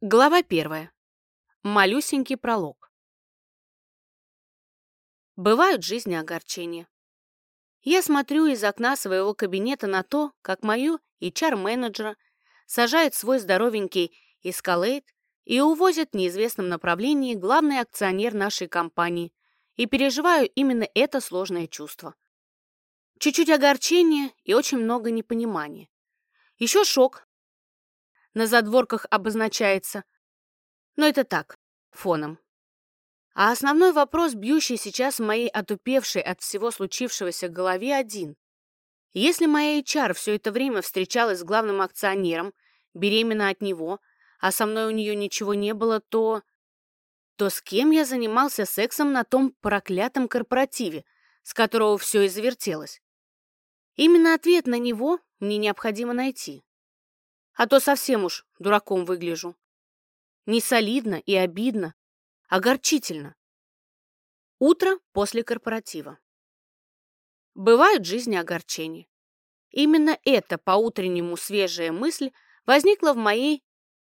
Глава первая. Малюсенький пролог. Бывают жизни огорчения. Я смотрю из окна своего кабинета на то, как мою HR-менеджера сажает свой здоровенький эскалейт и увозит в неизвестном направлении главный акционер нашей компании, и переживаю именно это сложное чувство. Чуть-чуть огорчения и очень много непонимания. Еще шок на задворках обозначается. Но это так, фоном. А основной вопрос, бьющий сейчас в моей отупевшей от всего случившегося голове, один. Если моя HR все это время встречалась с главным акционером, беременна от него, а со мной у нее ничего не было, то... То с кем я занимался сексом на том проклятом корпоративе, с которого все и завертелось? Именно ответ на него мне необходимо найти а то совсем уж дураком выгляжу. Не солидно и обидно, огорчительно. Утро после корпоратива. Бывают в жизни огорчения. Именно эта по-утреннему свежая мысль возникла в моей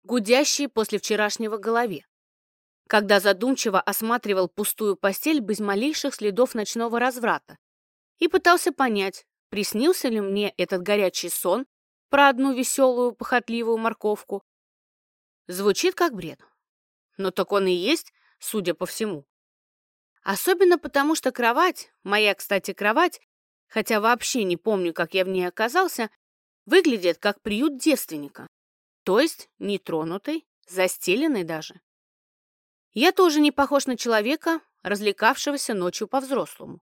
гудящей после вчерашнего голове, когда задумчиво осматривал пустую постель без малейших следов ночного разврата и пытался понять, приснился ли мне этот горячий сон про одну веселую, похотливую морковку. Звучит как бред. Но так он и есть, судя по всему. Особенно потому, что кровать, моя, кстати, кровать, хотя вообще не помню, как я в ней оказался, выглядит как приют девственника. То есть нетронутый, застеленный даже. Я тоже не похож на человека, развлекавшегося ночью по-взрослому.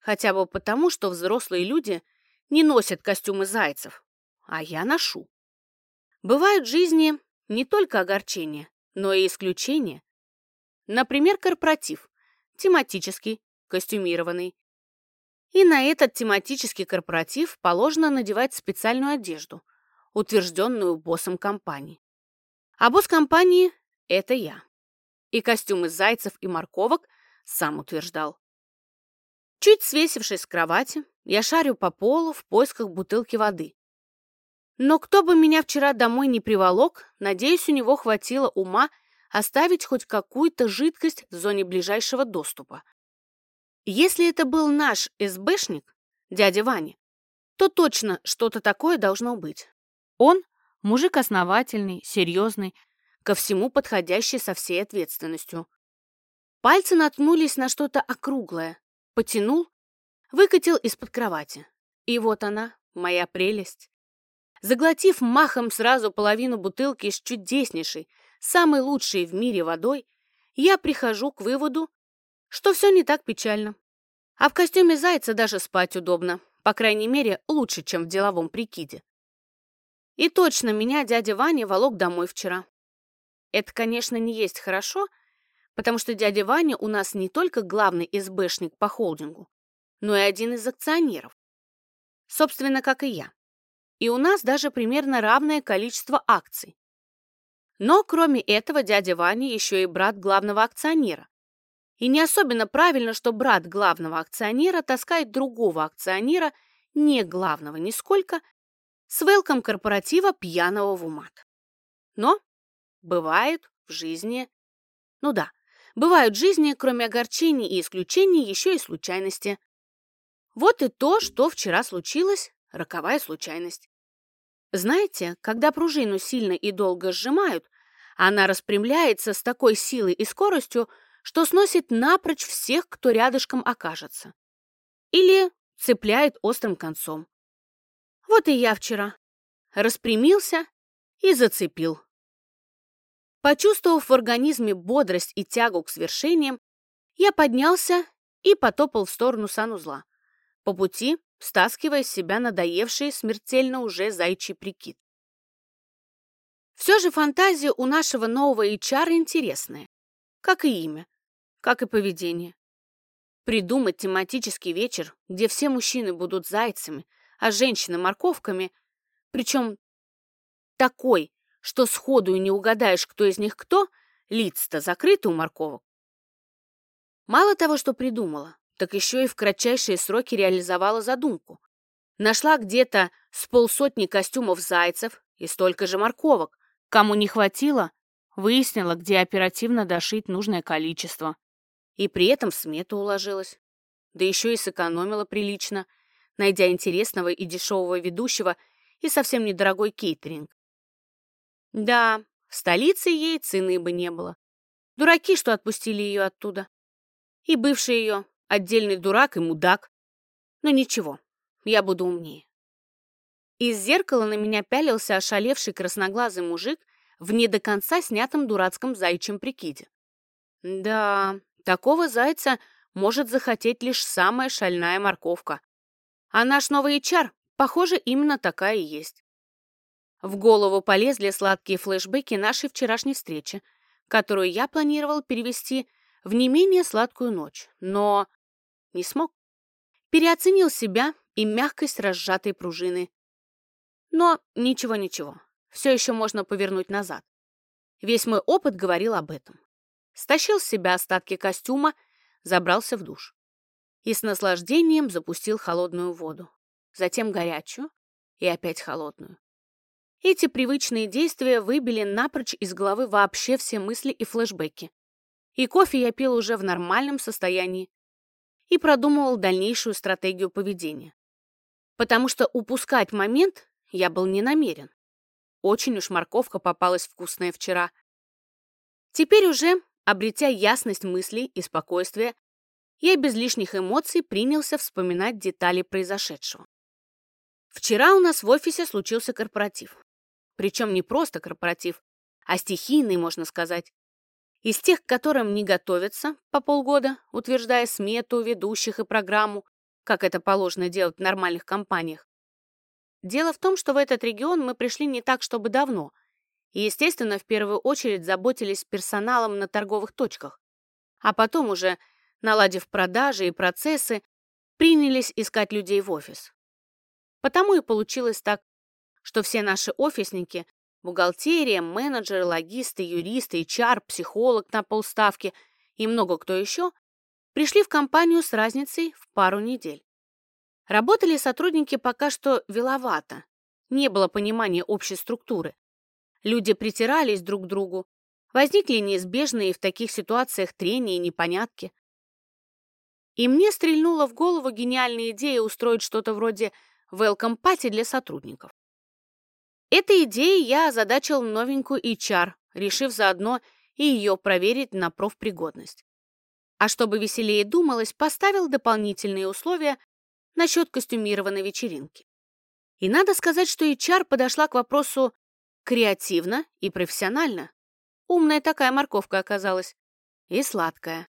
Хотя бы потому, что взрослые люди не носят костюмы зайцев, а я ношу. Бывают в жизни не только огорчения, но и исключения. Например, корпоратив, тематический, костюмированный. И на этот тематический корпоратив положено надевать специальную одежду, утвержденную боссом компании. А босс компании – это я. И костюм из зайцев и морковок сам утверждал. Чуть свесившись с кровати, я шарю по полу в поисках бутылки воды. Но кто бы меня вчера домой не приволок, надеюсь, у него хватило ума оставить хоть какую-то жидкость в зоне ближайшего доступа. Если это был наш СБшник, дядя Ваня, то точно что-то такое должно быть. Он – мужик основательный, серьезный, ко всему подходящий со всей ответственностью. Пальцы наткнулись на что-то округлое, потянул, выкатил из-под кровати. И вот она, моя прелесть. Заглотив махом сразу половину бутылки с чудеснейшей, самой лучшей в мире водой, я прихожу к выводу, что все не так печально. А в костюме зайца даже спать удобно, по крайней мере, лучше, чем в деловом прикиде. И точно меня дядя Ваня волок домой вчера. Это, конечно, не есть хорошо, потому что дядя Ваня у нас не только главный СБшник по холдингу, но и один из акционеров. Собственно, как и я и у нас даже примерно равное количество акций. Но кроме этого дядя Ваня еще и брат главного акционера. И не особенно правильно, что брат главного акционера таскает другого акционера, не главного нисколько, с велком корпоратива пьяного в умат. Но бывает в жизни... Ну да, бывают в жизни, кроме огорчений и исключений, еще и случайности. Вот и то, что вчера случилось, роковая случайность. Знаете, когда пружину сильно и долго сжимают, она распрямляется с такой силой и скоростью, что сносит напрочь всех, кто рядышком окажется. Или цепляет острым концом. Вот и я вчера. Распрямился и зацепил. Почувствовав в организме бодрость и тягу к свершениям, я поднялся и потопал в сторону санузла. По пути стаскивая с себя надоевший смертельно уже зайчий прикид. Все же фантазия у нашего нового HR интересная, как и имя, как и поведение. Придумать тематический вечер, где все мужчины будут зайцами, а женщины — морковками, причем такой, что сходу и не угадаешь, кто из них кто, лица-то закрыты у морковок. Мало того, что придумала, так еще и в кратчайшие сроки реализовала задумку. Нашла где-то с полсотни костюмов зайцев и столько же морковок. Кому не хватило, выяснила, где оперативно дошить нужное количество. И при этом в смету уложилась. Да еще и сэкономила прилично, найдя интересного и дешевого ведущего и совсем недорогой кейтеринг. Да, в столице ей цены бы не было. Дураки, что отпустили ее оттуда. И бывший ее отдельный дурак и мудак. Но ничего, я буду умнее. Из зеркала на меня пялился ошалевший красноглазый мужик в не до конца снятом дурацком заячьем прикиде. Да, такого зайца может захотеть лишь самая шальная морковка. А наш новый HR, похоже, именно такая и есть. В голову полезли сладкие флешбеки нашей вчерашней встречи, которую я планировал перевести в не менее сладкую ночь, но не смог. Переоценил себя и мягкость разжатой пружины. Но ничего-ничего, все еще можно повернуть назад. Весь мой опыт говорил об этом. Стащил с себя остатки костюма, забрался в душ. И с наслаждением запустил холодную воду. Затем горячую и опять холодную. Эти привычные действия выбили напрочь из головы вообще все мысли и флешбеки. И кофе я пил уже в нормальном состоянии и продумывал дальнейшую стратегию поведения. Потому что упускать момент я был не намерен. Очень уж морковка попалась вкусная вчера. Теперь уже, обретя ясность мыслей и спокойствие, я без лишних эмоций принялся вспоминать детали произошедшего. Вчера у нас в офисе случился корпоратив. Причем не просто корпоратив, а стихийный, можно сказать. Из тех, к которым не готовятся по полгода, утверждая смету ведущих и программу, как это положено делать в нормальных компаниях. Дело в том, что в этот регион мы пришли не так, чтобы давно, и, естественно, в первую очередь заботились персоналом на торговых точках, а потом уже, наладив продажи и процессы, принялись искать людей в офис. Потому и получилось так, что все наши офисники – бухгалтерия, менеджеры, логисты, юристы, HR, психолог на полставки и много кто еще – пришли в компанию с разницей в пару недель. Работали сотрудники пока что веловато, не было понимания общей структуры. Люди притирались друг к другу, возникли неизбежные в таких ситуациях трения и непонятки. И мне стрельнула в голову гениальная идея устроить что-то вроде welcome-пати для сотрудников. Этой идеей я озадачил новенькую HR, решив заодно и ее проверить на профпригодность. А чтобы веселее думалось, поставил дополнительные условия насчет костюмированной вечеринки. И надо сказать, что HR подошла к вопросу креативно и профессионально. Умная такая морковка оказалась. И сладкая.